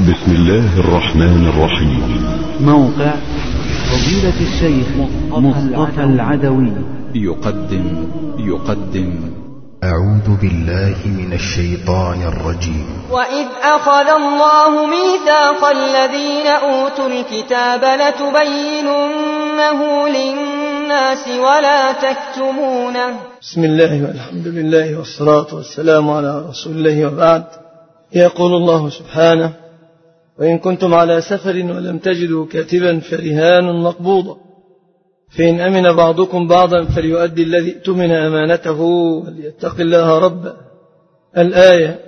بسم الله الرحمن الرحيم. موقع فضيلة الشيخ مصطفى العدوي. يقدم يقدم. أعوذ بالله من الشيطان الرجيم. وإذ أخذ الله ميثاق الذين أوتوا الكتاب لتبيننه للناس ولا تكتمونه. بسم الله والحمد لله والصلاة والسلام على رسول الله وبعد. يقول الله سبحانه وإن كنتم على سفر ولم تجدوا كاتبا فرهان مقبوضة فإن أمن بعضكم بعضا فليؤدي الذي اؤتمن أمانته وليتق الله ربه الآية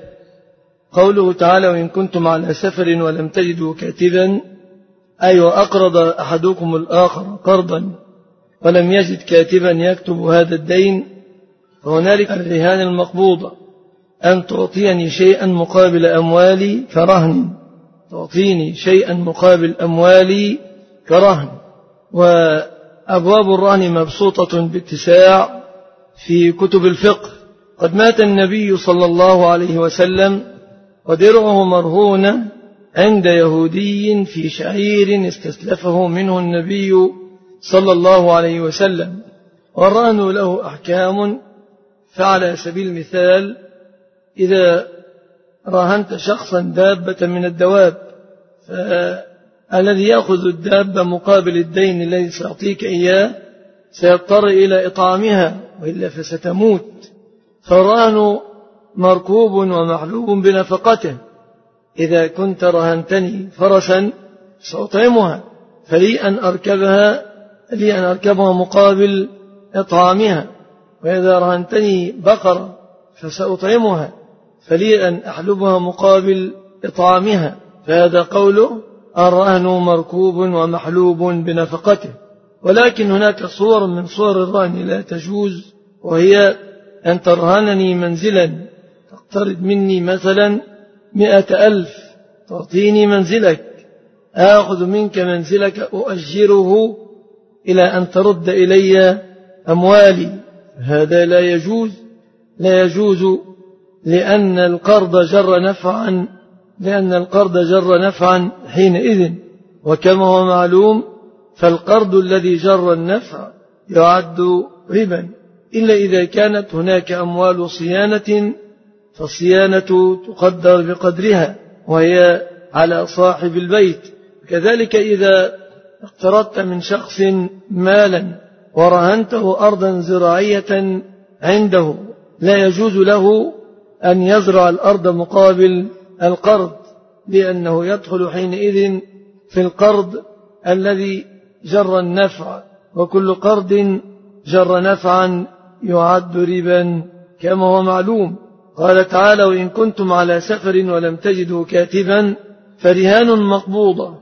قوله تعالى وإن كنتم على سفر ولم تجدوا كاتبا أي وأقرض أحدكم الآخر قرضا ولم يجد كاتبا يكتب هذا الدين فهنالك الرهان المقبوضة أن تعطيني شيئا مقابل أموالي كرهن تعطيني شيئا مقابل أموالي كرهن. وأبواب الرهن مبسوطة باتساع في كتب الفقه. قد مات النبي صلى الله عليه وسلم ودرعه مرهونة عند يهودي في شعير استسلفه منه النبي صلى الله عليه وسلم. والرهن له أحكام فعلى سبيل المثال إذا راهنت شخصا دابة من الدواب فالذي يأخذ الدابة مقابل الدين الذي سيعطيك إياه سيضطر إلى إطعامها وإلا فستموت. فالرهن مركوب ومحلوب بنفقته. إذا كنت رهنتني فرسا سأطعمها فلي أن أركبها لي أن أركبها مقابل إطعامها. وإذا رهنتني بقرة فسأطعمها فلي أن أحلبها مقابل إطعامها. فهذا قوله الرهن مركوب ومحلوب بنفقته. ولكن هناك صور من صور الرهن لا تجوز وهي أن ترهنني منزلا تقترض مني مثلا مئة ألف تعطيني منزلك آخذ منك منزلك أؤجره إلى أن ترد إلي أموالي. هذا لا يجوز لا يجوز لأن القرض جر نفعا لأن القرض جر نفعا حينئذ وكما هو معلوم فالقرض الذي جر النفع يعد ربا. إلا إذا كانت هناك أموال صيانة فالصيانة تقدر بقدرها وهي على صاحب البيت. كذلك إذا اقترضت من شخص مالا ورهنته أرضا زراعية عنده لا يجوز له أن يزرع الأرض مقابل القرض لأنه يدخل حينئذ في القرض الذي جر النفع وكل قرض جر نفعا يعد ربا كما هو معلوم. قال تعالى وإن كنتم على سفر ولم تجدوا كاتبا فرهان مقبوضة.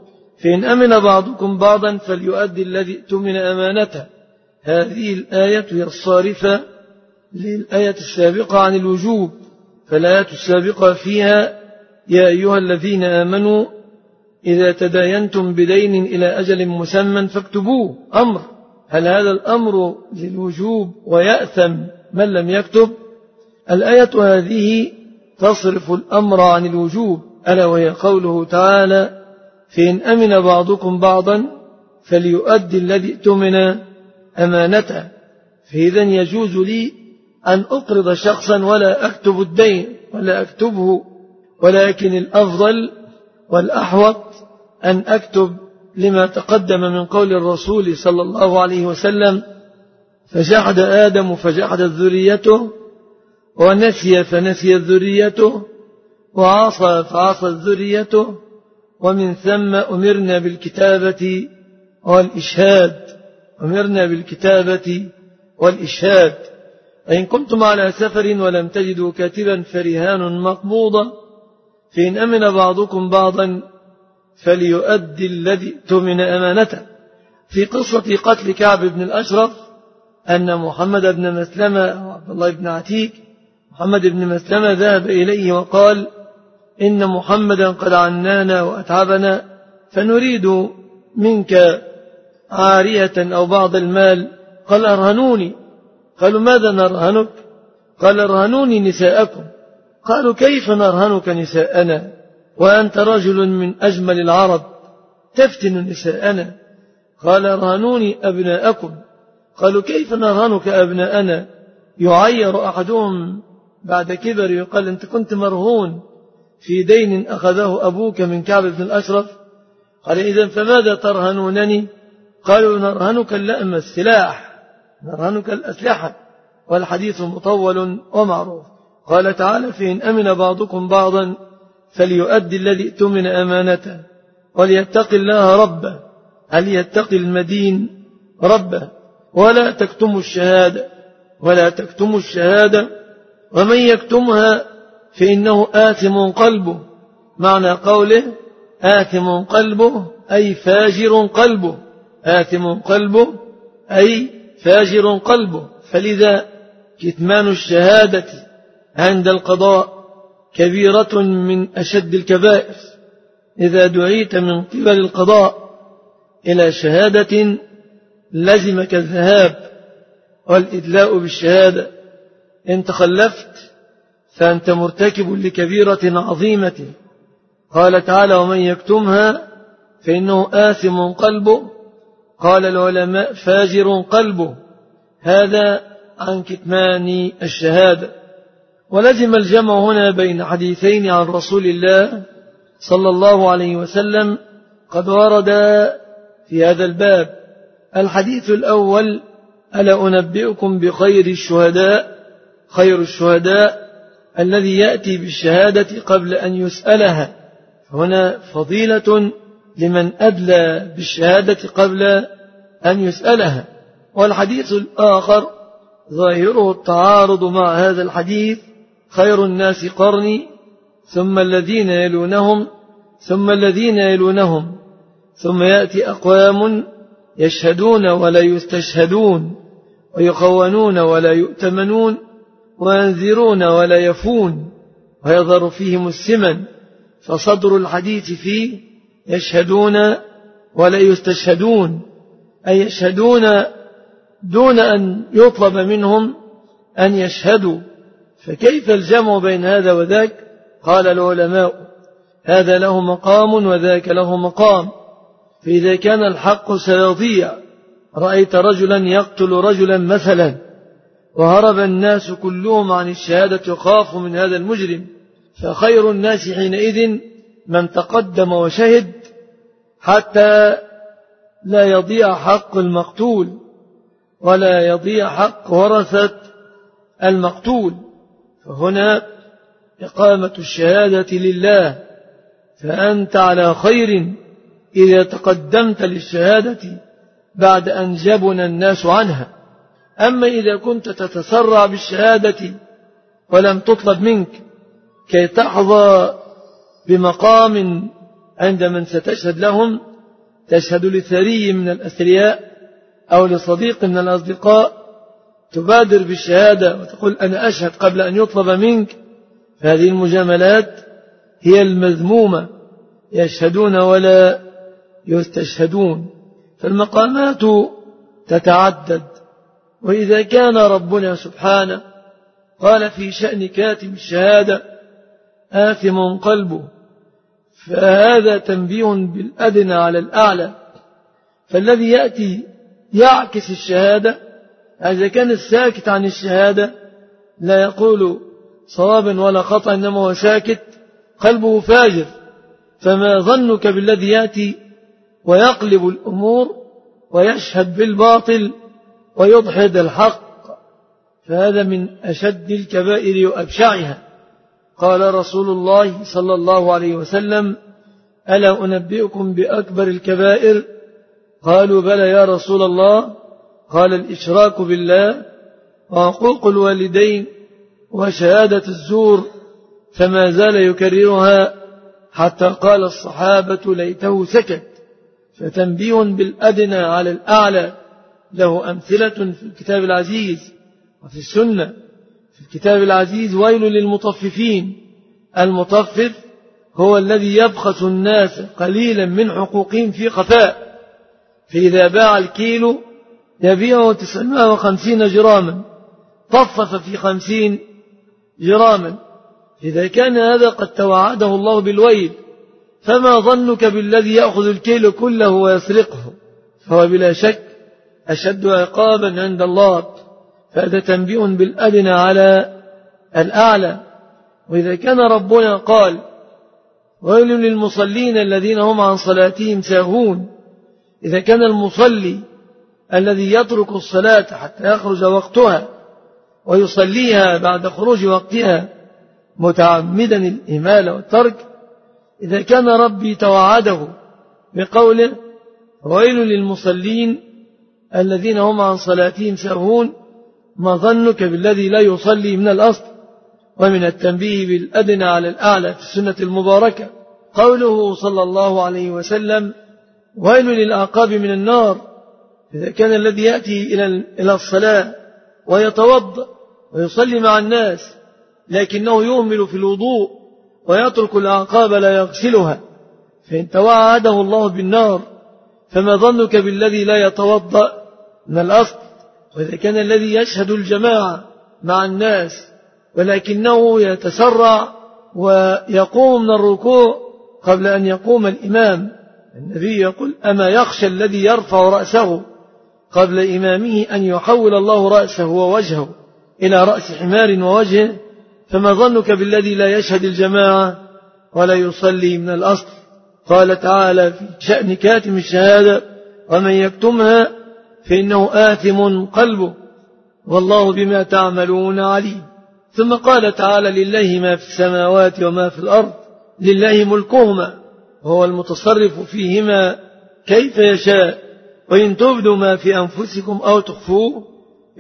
فإن أمن بعضكم بعضا فليؤدي الذي اؤتمن أمانته. هذه الآية هي الصارفة للآية السابقة عن الوجوب فالآية السابقة فيها يا أيها الذين آمنوا إذا تداينتم بدين إلى أجل مسمى فاكتبوه. أمر. هل هذا الأمر للوجوب ويأثم من لم يكتب؟ الآية هذه تصرف الأمر عن الوجوب ألا وهي قوله تعالى فإن أمن بعضكم بعضا فليؤدي الذي اؤتمن أمانته. فإذا يجوز لي أن أقرض شخصا ولا أكتب الدين ولا أكتبه ولكن الأفضل والأحوط أن أكتب لما تقدم من قول الرسول صلى الله عليه وسلم فجحد آدم فجحدت ذريته ونسي فنسيت ذريته وعصى فعصت ذريته ومن ثم أمرنا بالكتابة والإشهاد. أمرنا بالكتابة والإشهاد. فإن كنتم على سفر ولم تجدوا كاتبا فرهان مقبوضة. فإن أمن بعضكم بعضا فليؤدي الذي اؤتمن أمانته. في قصة قتل كعب بن الأشرف أن محمد بن مسلمة وعبد الله بن عتيك محمد بن مسلمة ذهب إليه وقال إن محمدا قد عنانا وأتعبنا فنريد منك عارية أو بعض المال. قال أرهنوني. قالوا ماذا نرهنك؟ قال أرهنوني نساءكم. قالوا كيف نرهنك نساءنا؟ وأنت رجل من أجمل العرب تفتن نساءنا. قال رهنوني أبناءكم. قالوا كيف نرهنك أبناءنا؟ يعير أحدهم بعد كبر يقال أنت كنت مرهون. في دين أخذه أبوك من كعب بن الأشرف. قال إذا فماذا ترهنونني؟ قالوا نرهنك اللأم السلاح. نرهنك الأسلحة. والحديث مطول ومعروف. قال تعالى فإن أمن بعضكم بعضا فليؤدي الذي اؤتمن أمانته وليتق الله ربه. هل يتقي المدين ربه؟ ولا تكتموا الشهادة ولا تكتموا الشهادة. ومن يكتمها فإنه آثم قلبه. معنى قوله آثم قلبه أي فاجر قلبه. آثم قلبه أي فاجر قلبه. فلذا كتمان الشهادة عند القضاء كبيرة من أشد الكبائر. إذا دعيت من قبل القضاء إلى شهادة لزمك الذهاب والإدلاء بالشهادة. إن تخلفت فأنت مرتكب لكبيرة عظيمة. قال تعالى ومن يكتمها فإنه آثم قلبه. قال العلماء فاجر قلبه. هذا عن كتمان الشهادة. ولزم الجمع هنا بين حديثين عن رسول الله صلى الله عليه وسلم قد ورد في هذا الباب. الحديث الأول ألا أنبئكم بخير الشهداء خير الشهداء الذي يأتي بالشهادة قبل أن يسألها. هنا فضيلة لمن أدلى بالشهادة قبل أن يسألها. والحديث الآخر ظاهره التعارض مع هذا الحديث خير الناس قرني ثم الذين يلونهم ثم الذين يلونهم ثم يأتي أقوام يشهدون ولا يستشهدون ويخونون ولا يؤتمنون وينذرون ولا يفون ويظهر فيهم السمن فصدر الحديث فيه يشهدون ولا يستشهدون أي يشهدون دون أن يطلب منهم أن يشهدوا. فكيف الجمع بين هذا وذاك؟ قال العلماء هذا له مقام وذاك له مقام. فإذا كان الحق سيضيع رأيت رجلا يقتل رجلا مثلا وهرب الناس كلهم عن الشهادة يخافوا من هذا المجرم. فخير الناس حينئذ من تقدم وشهد حتى لا يضيع حق المقتول ولا يضيع حق ورثة المقتول. فهنا إقامة الشهادة لله فأنت على خير إذا تقدمت للشهادة بعد أن جبن الناس عنها. أما إذا كنت تتسرع بالشهادة ولم تطلب منك كي تحظى بمقام عند من ستشهد لهم تشهد لثري من الأثرياء أو لصديق من الأصدقاء تبادر بالشهادة وتقول أنا أشهد قبل أن يطلب منك. فهذه المجاملات هي المذمومة. يشهدون ولا يستشهدون. فالمقامات تتعدد. وإذا كان ربنا سبحانه قال في شأن كاتم الشهادة آثم قلبه فهذا تنبيه بالأدنى على الأعلى. فالذي يأتي يعكس الشهادة إذا كان الساكت عن الشهادة لا يقول صوابا ولا خطأ إنما هو ساكت قلبه فاجر. فما ظنك بالذي يأتي ويقلب الأمور ويشهد بالباطل ويضحد الحق. فهذا من أشد الكبائر وأبشعها. قال رسول الله صلى الله عليه وسلم ألا أنبئكم بأكبر الكبائر؟ قالوا بلى يا رسول الله قال الإشراك بالله وعقوق الوالدين وشهادة الزور فما زال يكررها حتى قال الصحابة ليته سكت فتنبيه بالأدنى على الأعلى له أمثلة في الكتاب العزيز وفي السنة. في الكتاب العزيز ويل للمطففين. المطفف هو الذي يبخس الناس قليلا من حقوقهم في خفاء. فإذا باع الكيلو يبيعه تسعمائة وخمسين جراما. طفف في خمسين جراما. إذا كان هذا قد توعده الله بالويل فما ظنك بالذي يأخذ الكيل كله ويسرقه؟ فهو بلا شك أشد عقابا عند الله. فهذا تنبيه بالأدنى على الأعلى. وإذا كان ربنا قال ويل للمصلين الذين هم عن صلاتهم ساهون إذا كان المصلي الذي يترك الصلاة حتى يخرج وقتها ويصليها بعد خروج وقتها متعمدا الإمال والترك إذا كان ربي توعده بقوله ويل للمصلين الذين هم عن صلاتهم ساهون ما ظنك بالذي لا يصلي من الأصل؟ ومن التنبيه بالأدنى على الأعلى في السنة المباركة. قوله صلى الله عليه وسلم ويل للأعقاب من النار إذا كان الذي يأتي إلى الصلاة ويتوضأ ويصلي مع الناس لكنه يهمل في الوضوء ويترك الأعقاب لا يغسلها فإن توعده الله بالنار فما ظنك بالذي لا يتوضأ من الأصل؟ وإذا كان الذي يشهد الجماعة مع الناس ولكنه يتسرع ويقوم من الركوع قبل أن يقوم الإمام النبي يقول أما يخشى الذي يرفع رأسه قبل إمامه أن يحول الله رأسه ووجهه إلى رأس حمار ووجهه فما ظنك بالذي لا يشهد الجماعة ولا يصلي من الأصل؟ قال تعالى في شأن كاتم الشهادة ومن يكتمها فإنه آثم قلبه والله بما تعملون عليم. ثم قال تعالى لله ما في السماوات وما في الأرض لله ملكهما وهو المتصرف فيهما كيف يشاء. وإن تبدوا ما في أنفسكم أو تخفوه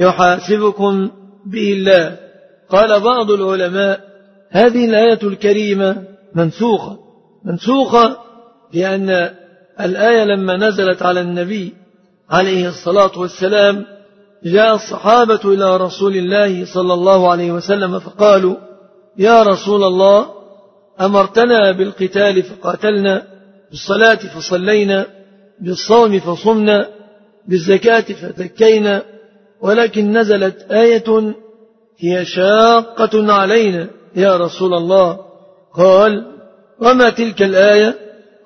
يحاسبكم به الله. قال بعض العلماء هذه الآية الكريمة منسوخة. منسوخة لأن الآية لما نزلت على النبي عليه الصلاة والسلام جاء الصحابة إلى رسول الله صلى الله عليه وسلم فقالوا يا رسول الله أمرتنا بالقتال فقاتلنا بالصلاة فصلينا بالصوم فصمنا بالزكاة فتكينا ولكن نزلت آية هي شاقة علينا يا رسول الله. قال وما تلك الآية؟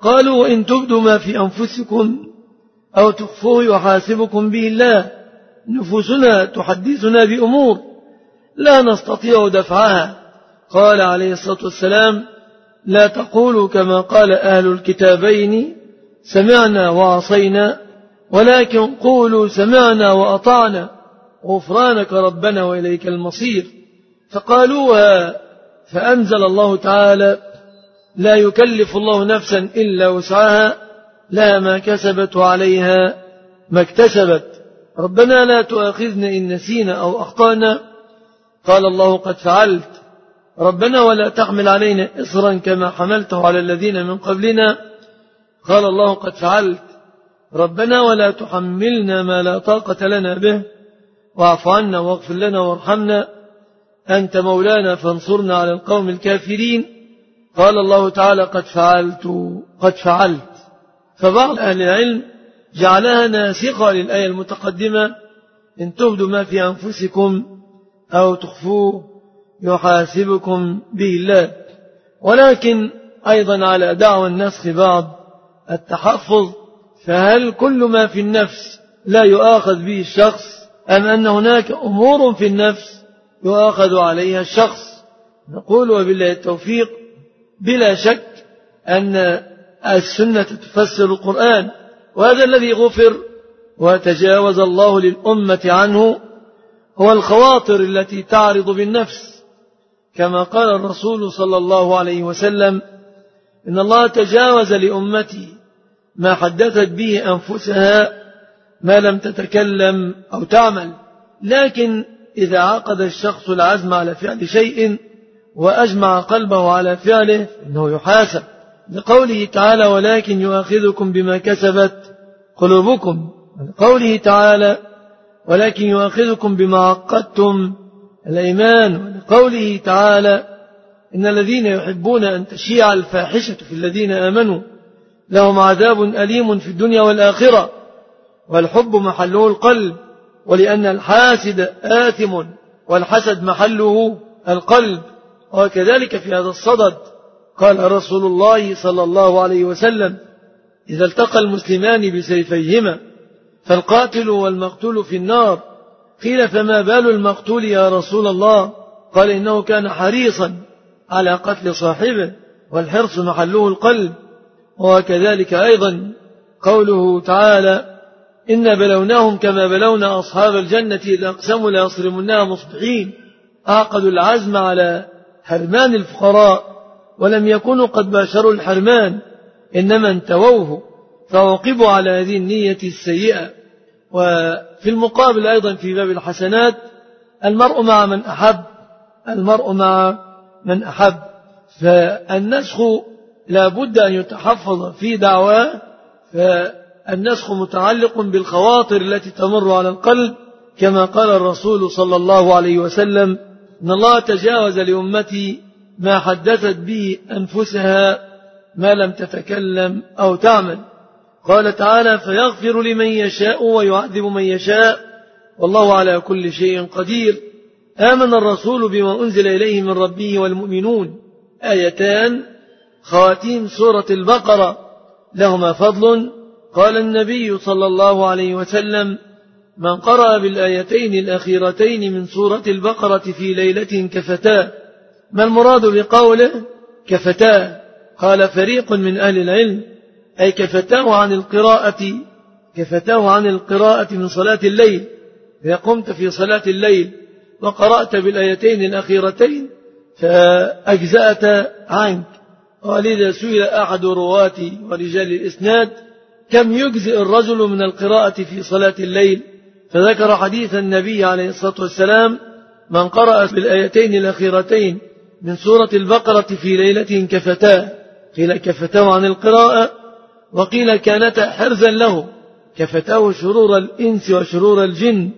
قالوا وإن تبدوا ما في أنفسكم أو تخفوه يحاسبكم به الله نفوسنا تحدثنا بأمور لا نستطيع دفعها. قال عليه الصلاة والسلام لا تقولوا كما قال أهل الكتابين سمعنا وعصينا ولكن قولوا سمعنا وأطعنا غفرانك ربنا وإليك المصير. فقالوها فأنزل الله تعالى لا يكلف الله نفسا إلا وسعها لا ما كسبت وعليها ما اكتسبت. ربنا لا تؤاخذنا إن نسينا أو أخطأنا. قال الله قد فعلت. ربنا ولا تحمل علينا إصرا كما حملته على الذين من قبلنا. قال الله قد فعلت. ربنا ولا تحملنا ما لا طاقة لنا به. واعف عنا واغفر لنا وارحمنا. أنت مولانا فانصرنا على القوم الكافرين. قال الله تعالى قد فعلت قد فعلت. فبعض أهل العلم جعلها ناسخة للآية المتقدمة. إن تبدوا ما في أنفسكم أو تخفوه يحاسبكم به الله. ولكن أيضا على دعوى النسخ بعض التحفظ فهل كل ما في النفس لا يؤاخذ به الشخص؟ أم أن هناك أمور في النفس يؤاخذ عليها الشخص؟ نقول وبالله التوفيق بلا شك أن السنة تفسر القرآن وهذا الذي غفر وتجاوز الله للأمة عنه هو الخواطر التي تعرض بالنفس كما قال الرسول صلى الله عليه وسلم إن الله تجاوز لأمتي ما حدثت به أنفسها ما لم تتكلم أو تعمل. لكن إذا عقد الشخص العزم على فعل شيء وأجمع قلبه على فعله إنه يحاسب. لقوله تعالى ولكن يؤاخذكم بما كسبت قلوبكم لقوله تعالى ولكن يؤاخذكم بما عقدتم الأيمان ولقوله تعالى إن الذين يحبون أن تشيع الفاحشة في الذين آمنوا لهم عذاب أليم في الدنيا والآخرة والحب محله القلب ولأن الحاسد آثم والحسد محله القلب وكذلك في هذا الصدد قال رسول الله صلى الله عليه وسلم إذا التقى المسلمان بسيفيهما فالقاتل والمقتول في النار. قيل فما بال المقتول يا رسول الله؟ قال إنه كان حريصا على قتل صاحبه والحرص محله القلب وكذلك أيضا قوله تعالى إن بلوناهم كما بلونا أصحاب الجنة إذا أقسموا ليصرمنها مصبحين أعقدوا العزم على حرمان الفقراء ولم يكونوا قد باشروا الحرمان إنما انتووه فوقبوا على هذه النية السيئة. وفي المقابل أيضا في باب الحسنات المرء مع من أحب المرء مع من أحب. فالنسخ لا بد أن يتحفظ في دعواه. فالنسخ متعلق بالخواطر التي تمر على القلب كما قال الرسول صلى الله عليه وسلم إن الله تجاوز لأمتي ما حدثت به أنفسها ما لم تتكلم أو تعمل. قال تعالى فيغفر لمن يشاء ويعذب من يشاء والله على كل شيء قدير. آمن الرسول بما أنزل إليه من ربه والمؤمنون آيتان خواتيم سورة البقرة لهما فضل. قال النبي صلى الله عليه وسلم من قرأ بالآيتين الأخيرتين من سورة البقرة في ليلة كفتاه. ما المراد بقوله كفتاه؟ قال فريق من أهل العلم. أي كفتاه عن القراءة كفتاه عن القراءة من صلاة الليل. إذا قمت في صلاة الليل وقرأت بالآيتين الأخيرتين فأجزأت عنك. ولذا سئل أحد رواة ورجال الإسناد كم يجزئ الرجل من القراءة في صلاة الليل؟ فذكر حديث النبي عليه الصلاة والسلام من قرأ بالآيتين الأخيرتين من سورة البقرة في ليلة كفتاه. قيل كفتاه عن القراءة وقيل كانتا حرزا له كفتاه شرور الإنس وشرور الجن.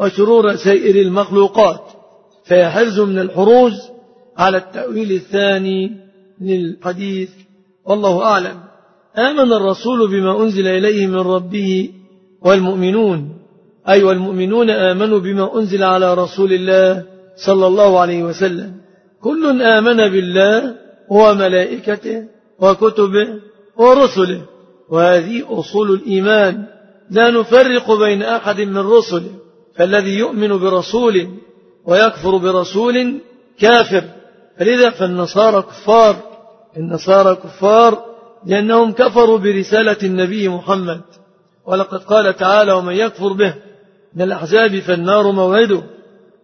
وشرور سائر المخلوقات. فهي حرز من الحروز على التأويل الثاني للحديث. والله أعلم. آمن الرسول بما أنزل إليه من ربه والمؤمنون. أي والمؤمنون آمنوا بما أنزل على رسول الله صلى الله عليه وسلم. كل آمن بالله وملائكته وكتبه ورسله. وهذه أصول الإيمان. لا نفرق بين أحد من رسله. فالذي يؤمن برسول ويكفر برسول كافر. فلذا فالنصارى كفار. النصارى كفار لأنهم كفروا برسالة النبي محمد. ولقد قال تعالى ومن يكفر به من الأحزاب فالنار موعده.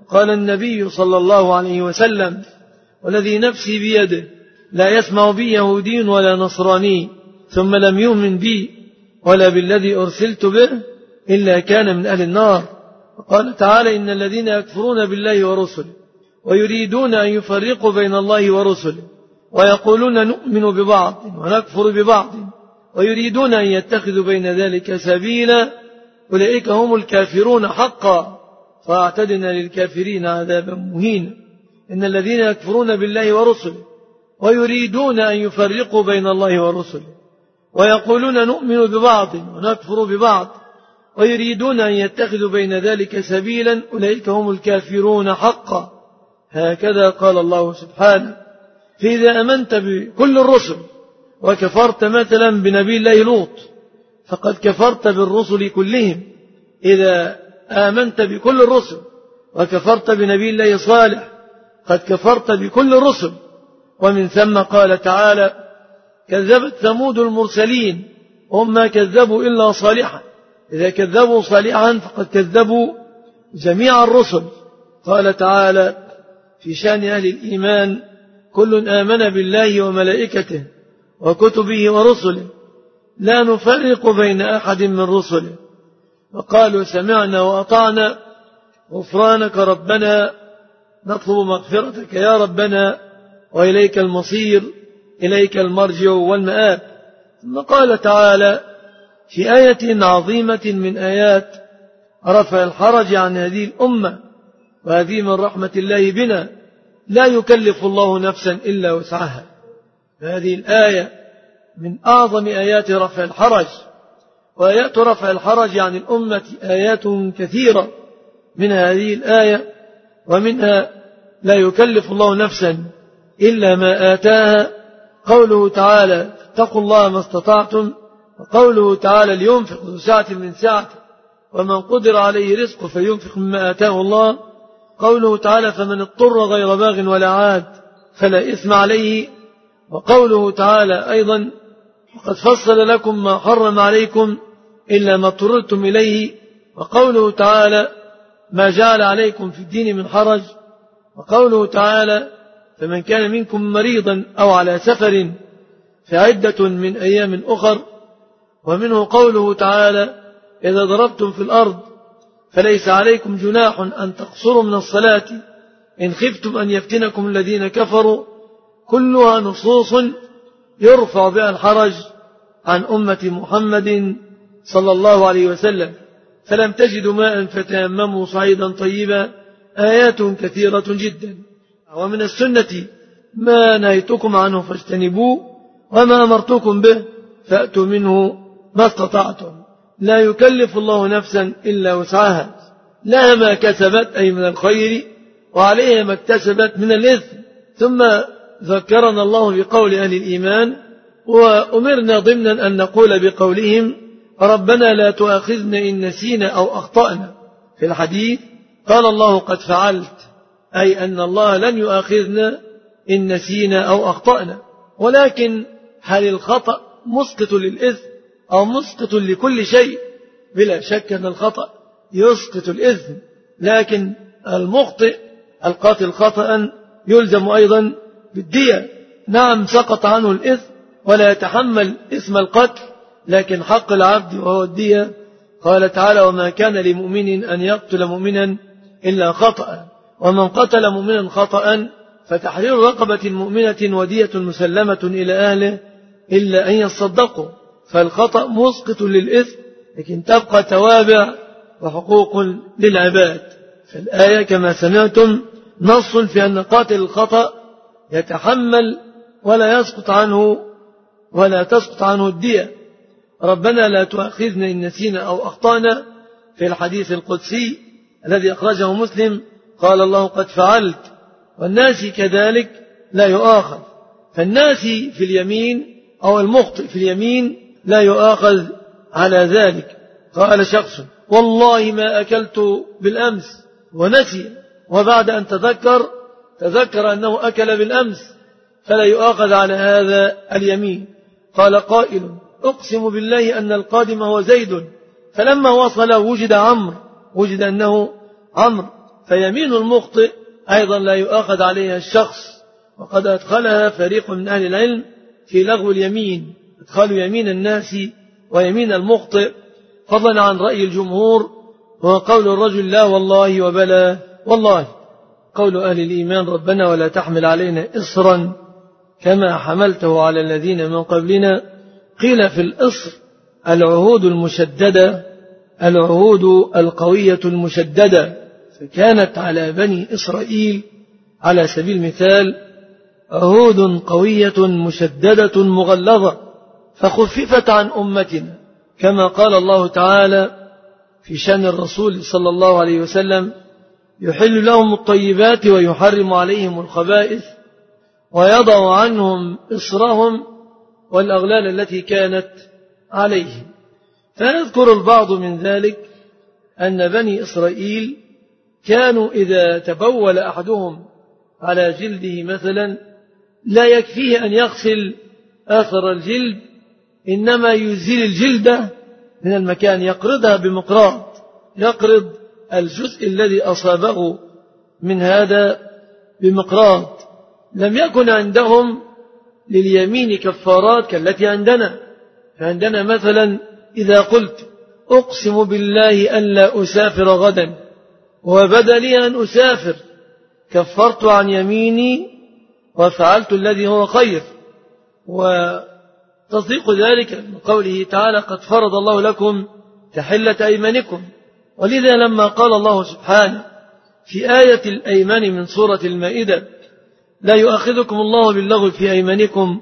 قال النبي صلى الله عليه وسلم والذي نفسي بيده لا يسمع بي يهودي ولا نصراني ثم لم يؤمن بي ولا بالذي أرسلت به إلا كان من أهل النار. وقال تعالى إن الذين يكفرون بالله ورسله ويريدون أن يفرقوا بين الله ورسله ويقولون نؤمن ببعض ونكفر ببعض ويريدون أن يتخذوا بين ذلك سبيلا أولئك هم الكافرون حقا فاعتدنا للكافرين عذابا مهينا إن الذين يكفرون بالله ورسله ويريدون أن يفرقوا بين الله ورسله ويقولون نؤمن ببعض ونكفر ببعض ويريدون أن يتخذوا بين ذلك سبيلا أولئك هم الكافرون حقا. هكذا قال الله سبحانه. فإذا أمنت بكل الرسل وكفرت مثلا بنبي الله لوط فقد كفرت بالرسل كلهم. إذا آمنت بكل الرسل وكفرت بنبي الله صالح قد كفرت بكل الرسل. ومن ثم قال تعالى كذبت ثمود المرسلين هم ما كذبوا إلا صالحا. إذا كذبوا صالحا فقد كذبوا جميع الرسل. قال تعالى في شأن أهل الإيمان كل آمن بالله وملائكته وكتبه ورسله. لا نفرق بين أحد من رسله. وقالوا سمعنا وأطعنا. غفرانك ربنا. نطلب مغفرتك يا ربنا. وإليك المصير إليك المرجع والمآب. ثم قال تعالى في آية عظيمة من آيات رفع الحرج عن هذه الأمة وهذه من رحمة الله بنا لا يكلف الله نفسا إلا وسعها. هذه الآية من أعظم آيات رفع الحرج وآيات رفع الحرج عن الأمة آيات كثيرة. من هذه الآية ومنها لا يكلف الله نفسا إلا ما آتاها. قوله تعالى اتقوا الله ما استطعتم وقوله تعالى لينفق ذو سعة من سعته ومن قدر عليه رزقه فلينفق مما آتاه الله. قوله تعالى فمن اضطر غير باغ ولا عاد فلا إثم عليه. وقوله تعالى أيضا وقد فصل لكم ما حرم عليكم إلا ما اضطررتم إليه. وقوله تعالى ما جعل عليكم في الدين من حرج. وقوله تعالى فمن كان منكم مريضا أو على سفر فعدة من أيام أخر. ومنه قوله تعالى إذا ضربتم في الأرض فليس عليكم جناح أن تقصروا من الصلاة. إن خفتم أن يفتنكم الذين كفروا كلها نصوص يرفع بها الحرج عن أمة محمد صلى الله عليه وسلم. فلم تجدوا ماء فتيمموا صعيدا طيبا. آيات كثيرة جدا. ومن السنة ما نهيتكم عنه فاجتنبوه. وما أمرتكم به فأتوا منه ما استطعتم. لا يكلف الله نفسا إلا وسعها. لها ما كسبت أي من الخير وعليها ما اكتسبت من الإثم. ثم ذكرنا الله بقول أهل الإيمان وأمرنا ضمنا أن نقول بقولهم ربنا لا تؤاخذنا إن نسينا أو أخطأنا. في الحديث قال الله قد فعلت أي أن الله لن يؤاخذنا إن نسينا أو أخطأنا. ولكن هل الخطأ مسقط للإثم؟ أو مسقط لكل شيء بلا شك أن الخطأ يسقط الإثم لكن المخطئ القاتل خطأ يلزم أيضا بالدية. نعم سقط عنه الإثم ولا يتحمل اسم القتل لكن حق العبد وهو الدية. قال تعالى وما كان لمؤمن أن يقتل مؤمنا إلا خطأ ومن قتل مؤمنا خطأ فتحرير رقبة مؤمنة ودية مسلمة إلى أهله إلا أن يصدقوا. فالخطأ مسقط للإثم لكن تبقى توابع وحقوق للعباد. فالآية كما سمعتم نص في أن قاتل الخطأ يتحمل ولا يسقط عنه ولا تسقط عنه الدية. ربنا لا تؤاخذنا إن نسينا أو أخطأنا في الحديث القدسي الذي أخرجه مسلم قال الله قد فعلت والناس كذلك لا يؤاخذ. فالناس في اليمين أو المخطئ في اليمين لا يؤاخذ على ذلك. قال شخص والله ما أكلت بالأمس ونسي وبعد أن تذكر تذكر أنه أكل بالأمس فلا يؤاخذ على هذا اليمين. قال قائل أقسم بالله أن القادم هو زيد. فلما وصل وجد عمرو وجد أنه عمرو. فيمين المخطئ أيضا لا يؤاخذ عليها الشخص. وقد أدخلها فريق من أهل العلم في لغو اليمين. ادخلوا يمين الناس ويمين المخطئ فضلا عن رأي الجمهور هو قول الرجل لا والله وبلا والله قول أهل الإيمان ربنا ولا تحمل علينا إصرا كما حملته على الذين من قبلنا. قيل في الإصر العهود المشددة العهود القوية المشددة فكانت على بني إسرائيل على سبيل المثال عهود قوية مشددة مغلظة. فخففت عن أمتنا كما قال الله تعالى في شأن الرسول صلى الله عليه وسلم يحل لهم الطيبات ويحرم عليهم الخبائث ويضع عنهم إصرهم والأغلال التي كانت عليهم. فيذكر البعض من ذلك أن بني إسرائيل كانوا إذا تبول أحدهم على جلده مثلا لا يكفيه أن يغسل آخر الجلد إنما يزيل الجلدة من المكان يقرضها بمقراض يقرض الجزء الذي أصابه من هذا بمقراض. لم يكن عندهم لليمين كفارات كالتي عندنا. فعندنا مثلا إذا قلت أقسم بالله أن لا أسافر غدا وبدأ لي أن أسافر كفرت عن يميني وفعلت الذي هو خير. وتصديق ذلك من قوله تعالى قد فرض الله لكم تحلة أيمانكم. ولذا لما قال الله سبحانه في آية الأيمان من سورة المائدة لا يؤاخذكم الله باللغو في أيمانكم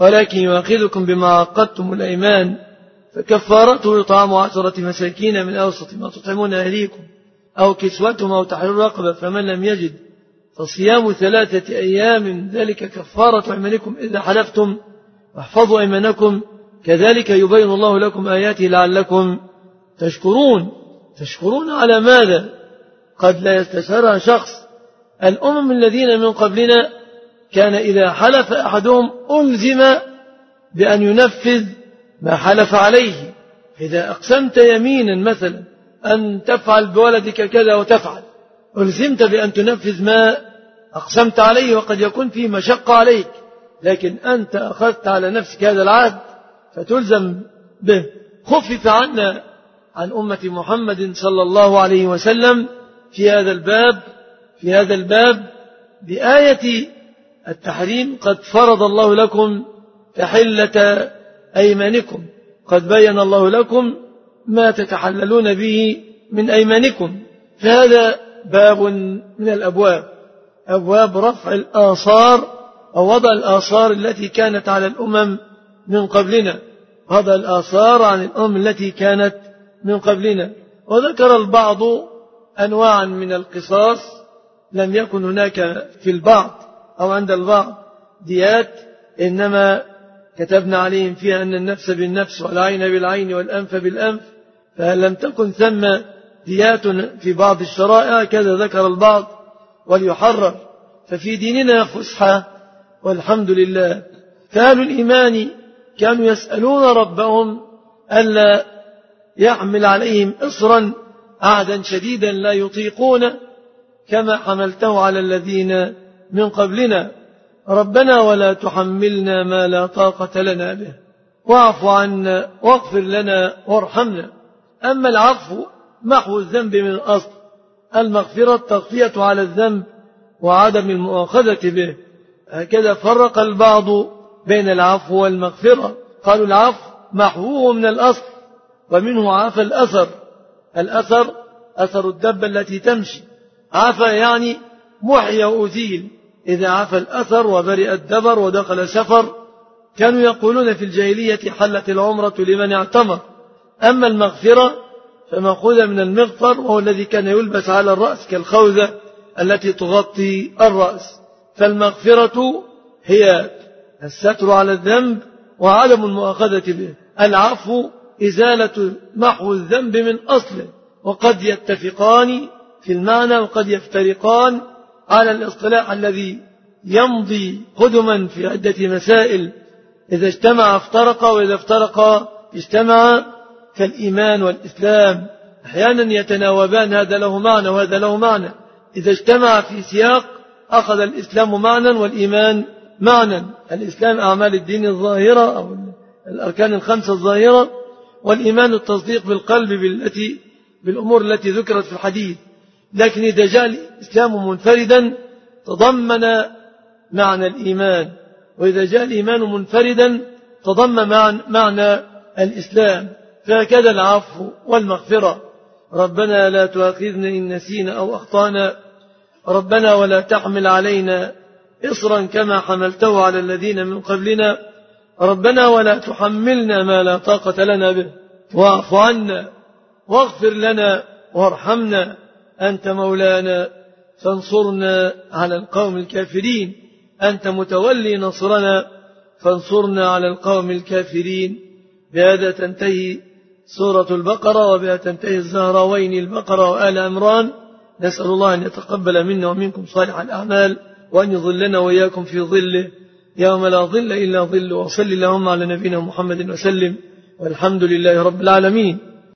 ولكن يؤاخذكم بما عقدتم الأيمان فكفارته إطعام عشرة مساكين من أوسط ما تطعمون أهليكم أو كسوتهم أو تحرير رقبة فمن لم يجد فصيام ثلاثة أيام ذلك كفارة أيمانكم إذا حلفتم. واحفظوا أيمانكم. كذلك يبين الله لكم آياته لعلكم تشكرون. تشكرون على ماذا؟ قد لا يستشعرها شخص. الأمم الذين من قبلنا كان إذا حلف أحدهم ألزم بأن ينفذ ما حلف عليه. إذا أقسمت يمينا مثلا أن تفعل بولدك كذا وتفعل ألزمت بأن تنفذ ما أقسمت عليه وقد يكون فيه مشقة عليك. لكن أنت أخذت على نفسك هذا العهد فتلزم به. خفف عنا عن أمة محمد صلى الله عليه وسلم في هذا الباب في هذا الباب بآية التحريم قد فرض الله لكم تحلة أيمانكم قد بين الله لكم ما تتحللون به من أيمانكم. فهذا باب من الأبواب. أبواب رفع الآثار أو وضع الآثار التي كانت على الأمم من قبلنا. وضع الآثار عن الأمم التي كانت من قبلنا. وذكر البعض أنواعا من القصاص. لم يكن هناك في البعض أو عند البعض ديات. إنما كتبنا عليهم فيها أن النفس بالنفس والعين بالعين والأنف بالأنف. فهل لم تكن ثم ديات في بعض الشرائع؟ كذا ذكر البعض. وليحرر. ففي ديننا فسحة والحمد لله. فأهل الإيمان كانوا يسألون ربهم ألا يحمل عليهم إصرا عهدا شديدا لا يطيقون كما حملته على الذين من قبلنا. ربنا ولا تحملنا ما لا طاقة لنا به. واعف عنا واغفر لنا وارحمنا. أما العفو محو الذنب من الأصل. المغفرة التغطية على الذنب وعدم المؤاخذة به. هكذا فرق البعض بين العفو والمغفرة. قالوا العفو محوه من الأصل ومنه عفى الأثر. الأثر أثر الدبة التي تمشي. عفى يعني محي وأزيل إذا عفى الأثر وبرئ الدبر ودخل سفر كانوا يقولون في الجاهلية حلت العمرة لمن اعتمر. أما المغفرة فمأخوذة من المغفر وهو الذي كان يلبس على الرأس كالخوذة التي تغطي الرأس. فالمغفرة هي الستر على الذنب وعدم المؤاخذة به. العفو إزالة محو الذنب من أصله. وقد يتفقان في المعنى وقد يفترقان على الاصطلاح الذي يمضي قدما في عدة مسائل. إذا اجتمع افترق وإذا افترق اجتمع كالإيمان والإسلام أحيانا يتناوبان. هذا له معنى وهذا له معنى. إذا اجتمع في سياق أخذ الإسلام معنى والإيمان معنى. الإسلام أعمال الدين الظاهرة أو الأركان الخمسة الظاهرة والإيمان التصديق بالقلب بالتي بالأمور التي ذكرت في الحديث. لكن إذا جاء الإسلام منفردا تضمن معنى الإيمان. وإذا جاء الإيمان منفردا تضمن معنى الإسلام. فهكذا العفو والمغفرة. ربنا لا تؤاخذنا إن نسينا أو أخطأنا. ربنا ولا تحمل علينا إصرا كما حملته على الذين من قبلنا. ربنا ولا تحملنا ما لا طاقة لنا به. واعف عنا واغفر لنا وارحمنا. أنت مولانا فانصرنا على القوم الكافرين. أنت متولي نصرنا فانصرنا على القوم الكافرين. بهذا تنتهي سورة البقرة وبها تنتهي الزهراوين البقرة وآل أمران نسأل الله أن يتقبل منا ومنكم صالح الأعمال وأن يظلنا وإياكم في ظله. يوم لا ظل إلا ظل وصل اللهم على نبينا محمد وسلم. والحمد لله رب العالمين.